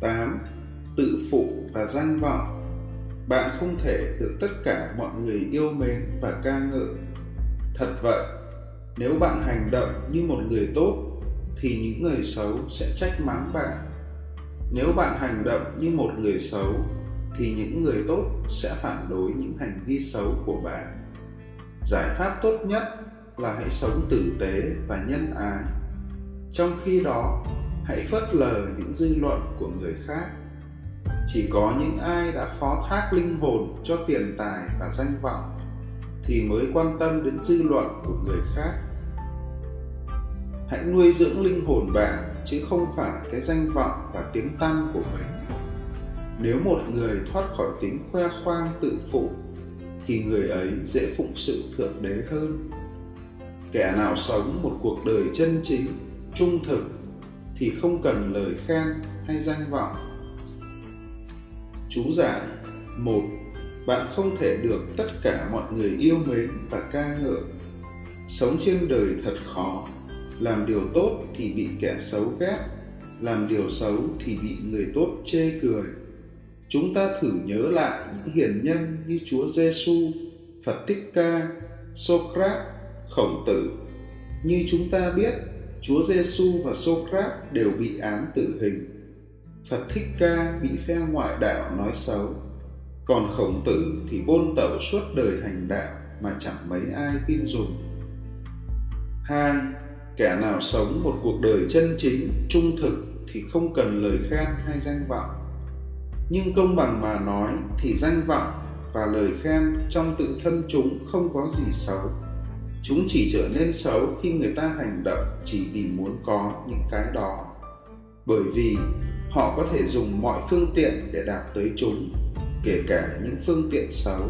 8. Tự phụ và danh vọng Bạn không thể được tất cả mọi người yêu mến và ca ngợi. Thật vậy, nếu bạn hành động như một người tốt thì những người xấu sẽ trách mắng bạn. Nếu bạn hành động như một người xấu thì những người tốt sẽ phản đối những hành vi xấu của bạn. Giải pháp tốt nhất là hãy sống tử tế và nhân ái. Trong khi đó, hãy phớt lờ những dư luận của người khác. Chỉ có những ai đã phó thác linh hồn cho tiền tài và danh vọng thì mới quan tâm đến dư luận của người khác. Hãy nuôi dưỡng linh hồn bạn chứ không phải cái danh vọng và tiếng tăm của mình. Nếu một người thoát khỏi tính khoe khoang tự phụ, thì người ấy dễ phụng sự thượng đế hơn. Kẻ nào sống một cuộc đời chân chính, trung thực thì không cần lời khen hay danh vọng. Chú giải một, bạn không thể được tất cả mọi người yêu mến và ca ngợi. Sống trên đời thật khó, làm điều tốt thì bị kẻ xấu ghét, làm điều xấu thì bị người tốt chê cười. Chúng ta thử nhớ lại những hiền nhân như chúa giêsu phật thích ca socrates khổng tử. Như chúng ta biết chúa giêsu và socrates đều bị án tử hình. Phật thích ca bị phe ngoại đạo nói xấu. Còn khổng tử thì bôn tẩu suốt đời hành đạo mà chẳng mấy ai tin dùng. Hai, kẻ nào sống một cuộc đời chân chính, trung thực thì không cần lời khen hay danh vọng. Nhưng công bằng mà nói thì danh vọng và lời khen trong tự thân chúng không có gì xấu chúng chỉ trở nên xấu khi người ta hành động chỉ vì muốn có những cái đó. Bởi vì họ có thể dùng mọi phương tiện để đạt tới chúng, kể cả những phương tiện xấu.